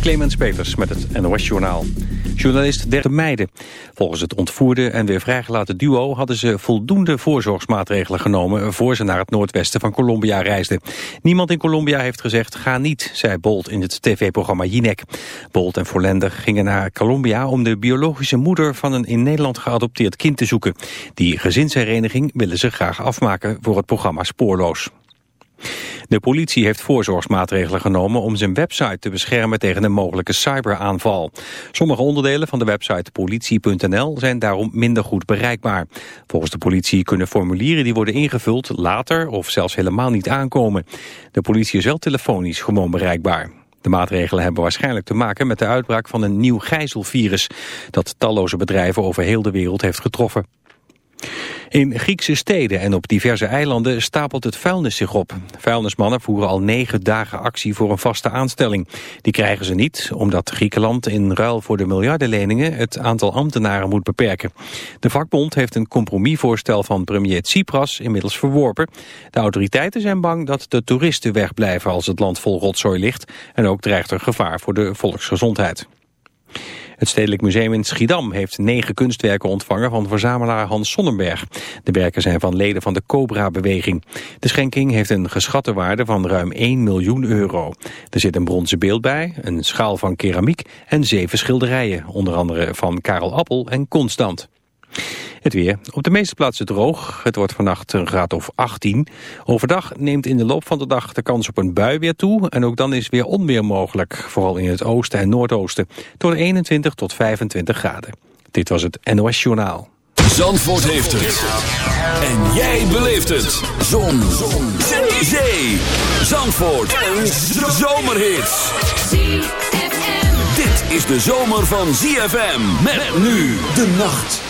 Clemens Peters met het NOS Journaal. Journalist Derde Meijden. Volgens het ontvoerde en weer vrijgelaten duo... hadden ze voldoende voorzorgsmaatregelen genomen... voor ze naar het noordwesten van Colombia reisden. Niemand in Colombia heeft gezegd ga niet, zei Bolt in het tv-programma Jinek. Bolt en Forlender gingen naar Colombia... om de biologische moeder van een in Nederland geadopteerd kind te zoeken. Die gezinshereniging willen ze graag afmaken voor het programma Spoorloos. De politie heeft voorzorgsmaatregelen genomen om zijn website te beschermen tegen een mogelijke cyberaanval. Sommige onderdelen van de website politie.nl zijn daarom minder goed bereikbaar. Volgens de politie kunnen formulieren die worden ingevuld later of zelfs helemaal niet aankomen. De politie is wel telefonisch gewoon bereikbaar. De maatregelen hebben waarschijnlijk te maken met de uitbraak van een nieuw gijzelvirus... dat talloze bedrijven over heel de wereld heeft getroffen. In Griekse steden en op diverse eilanden stapelt het vuilnis zich op. Vuilnismannen voeren al negen dagen actie voor een vaste aanstelling. Die krijgen ze niet, omdat Griekenland in ruil voor de miljardenleningen het aantal ambtenaren moet beperken. De vakbond heeft een compromisvoorstel van premier Tsipras inmiddels verworpen. De autoriteiten zijn bang dat de toeristen wegblijven als het land vol rotzooi ligt. En ook dreigt er gevaar voor de volksgezondheid. Het Stedelijk Museum in Schiedam heeft negen kunstwerken ontvangen van verzamelaar Hans Sonnenberg. De werken zijn van leden van de Cobra-beweging. De schenking heeft een geschatte waarde van ruim 1 miljoen euro. Er zit een bronzen beeld bij, een schaal van keramiek en zeven schilderijen, onder andere van Karel Appel en Constant. Het weer. Op de meeste plaatsen droog. Het wordt vannacht een graad of 18. Overdag neemt in de loop van de dag de kans op een bui weer toe. En ook dan is weer onweer mogelijk. Vooral in het oosten en noordoosten. Door 21 tot 25 graden. Dit was het NOS Journaal. Zandvoort heeft het. En jij beleeft het. Zon. Zon. Zee. Zandvoort. Een zomerhit. Dit is de zomer van ZFM. Met nu de nacht.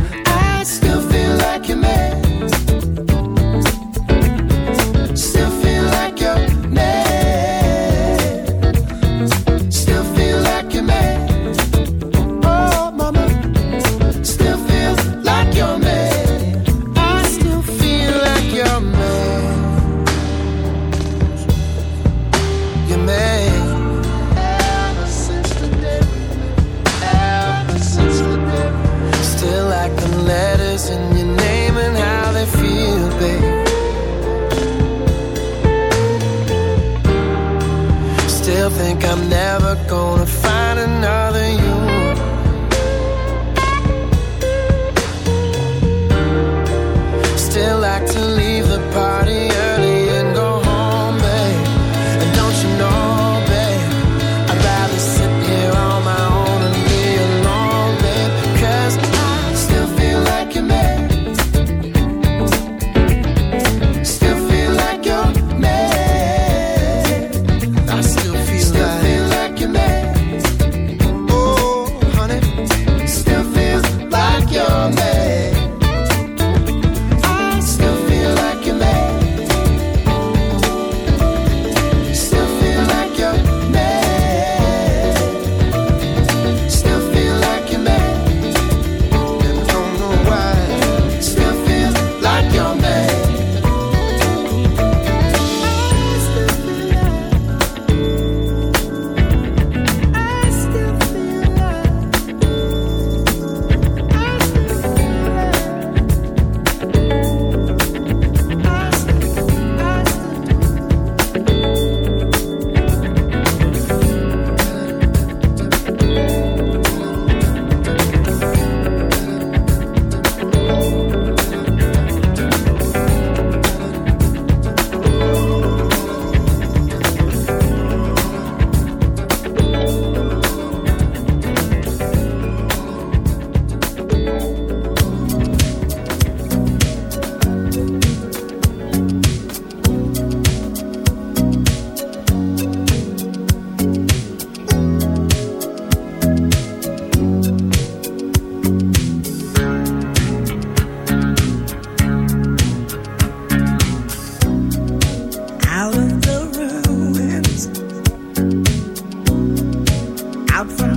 out from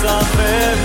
saber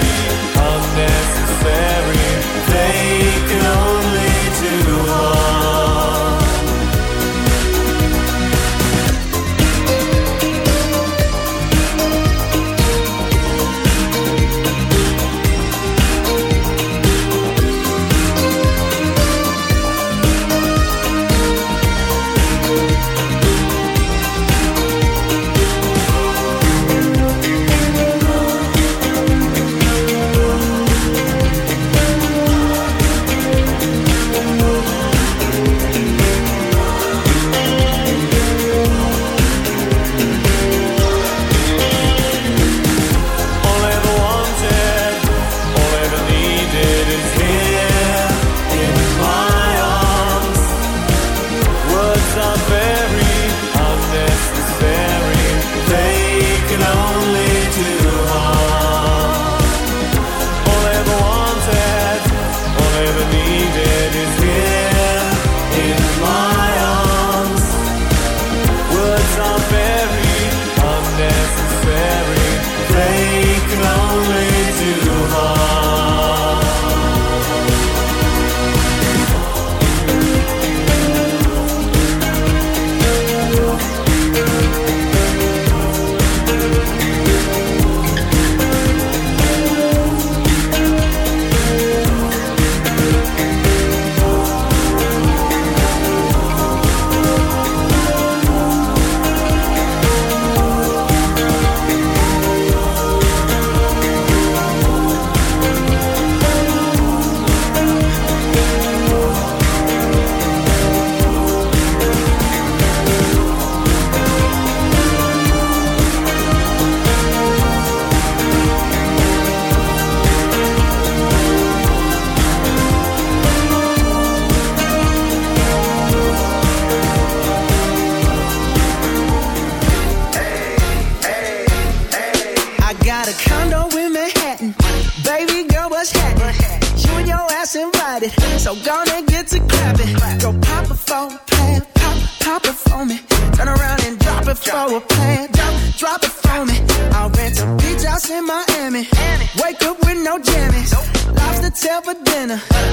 Hey.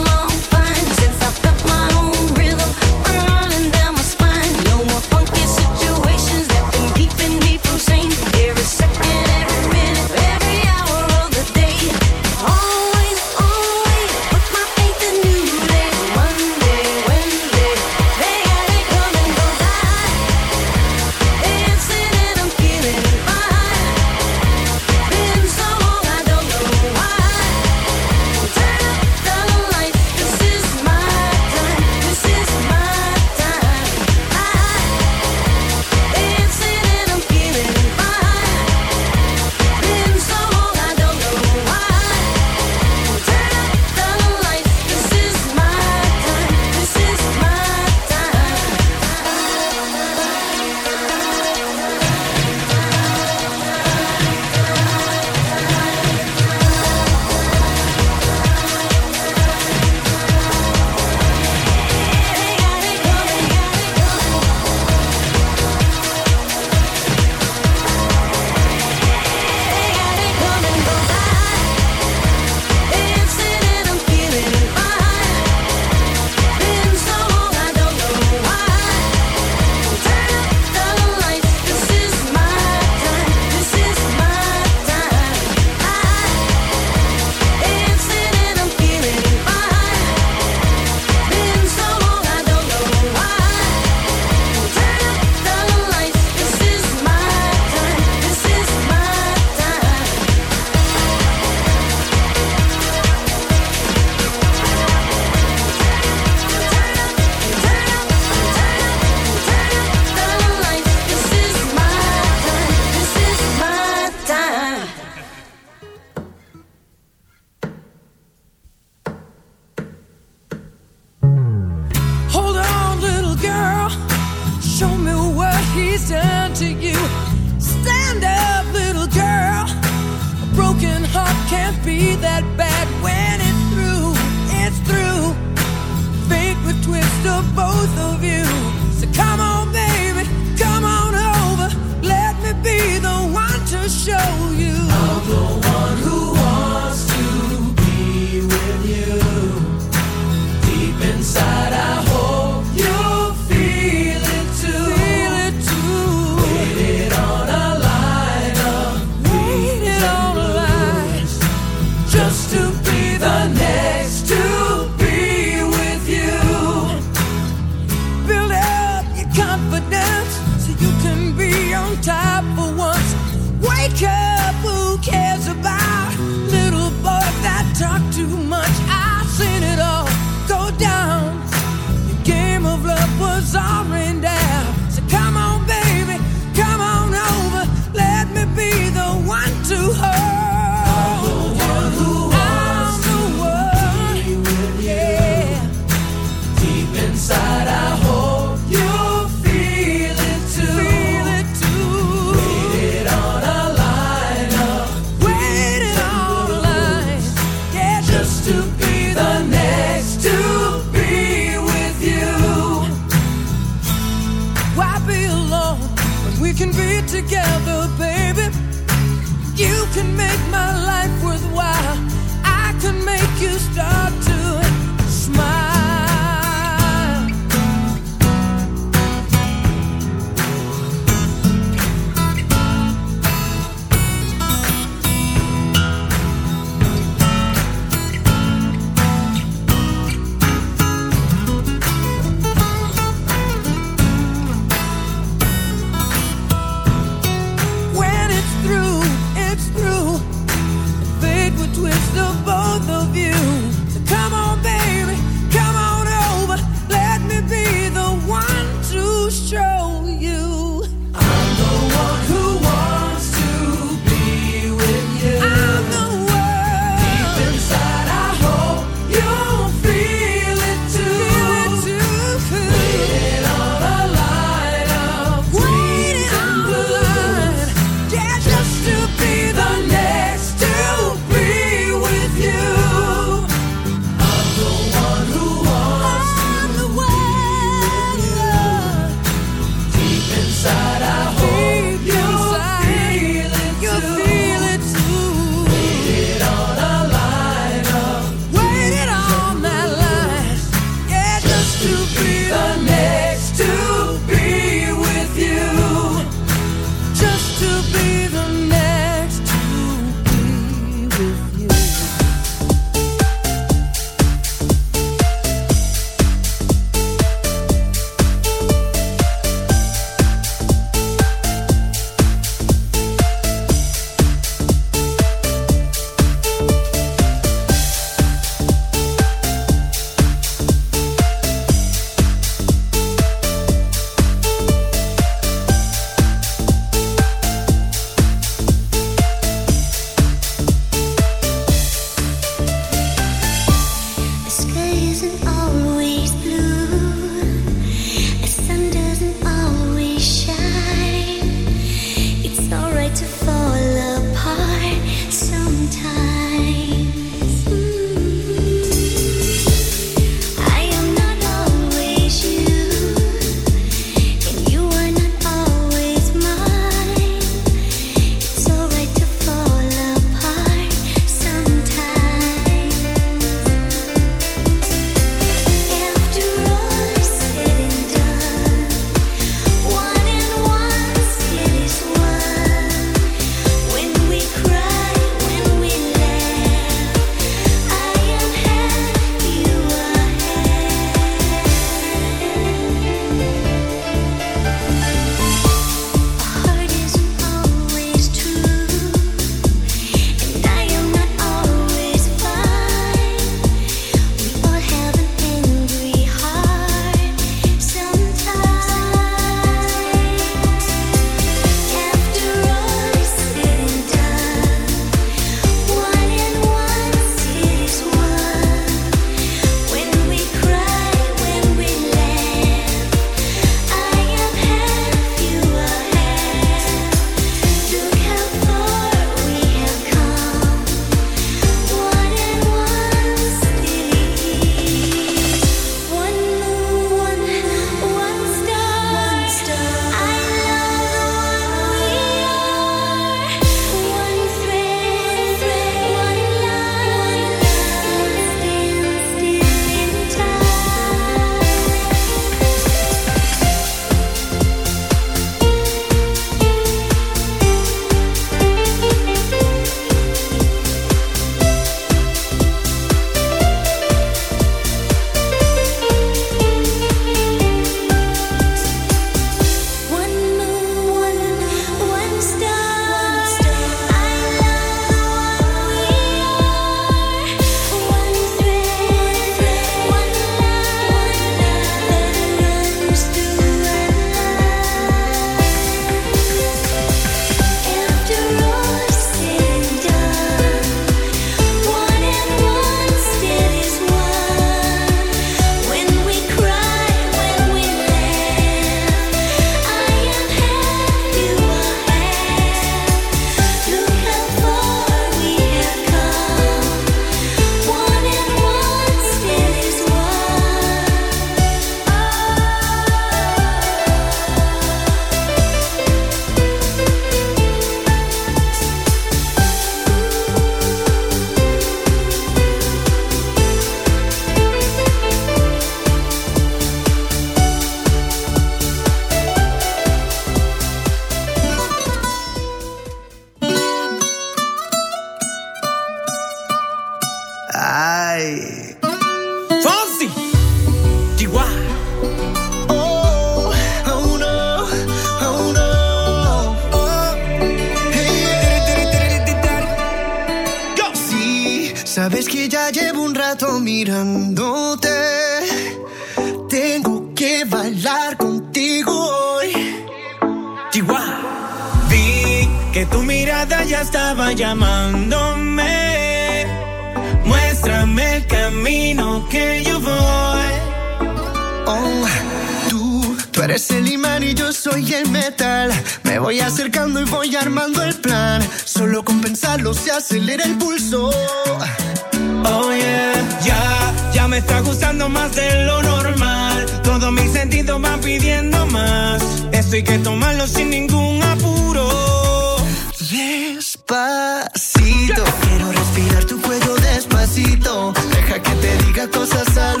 despacito. Quiero respirar tu cuello despacito. Deja que te diga cosas al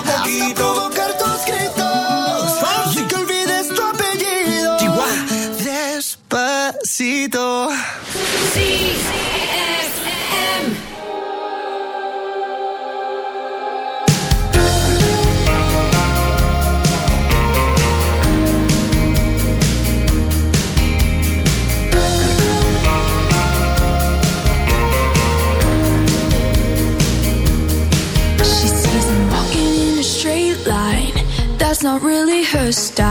stop.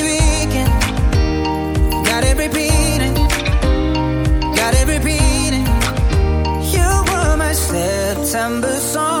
September song.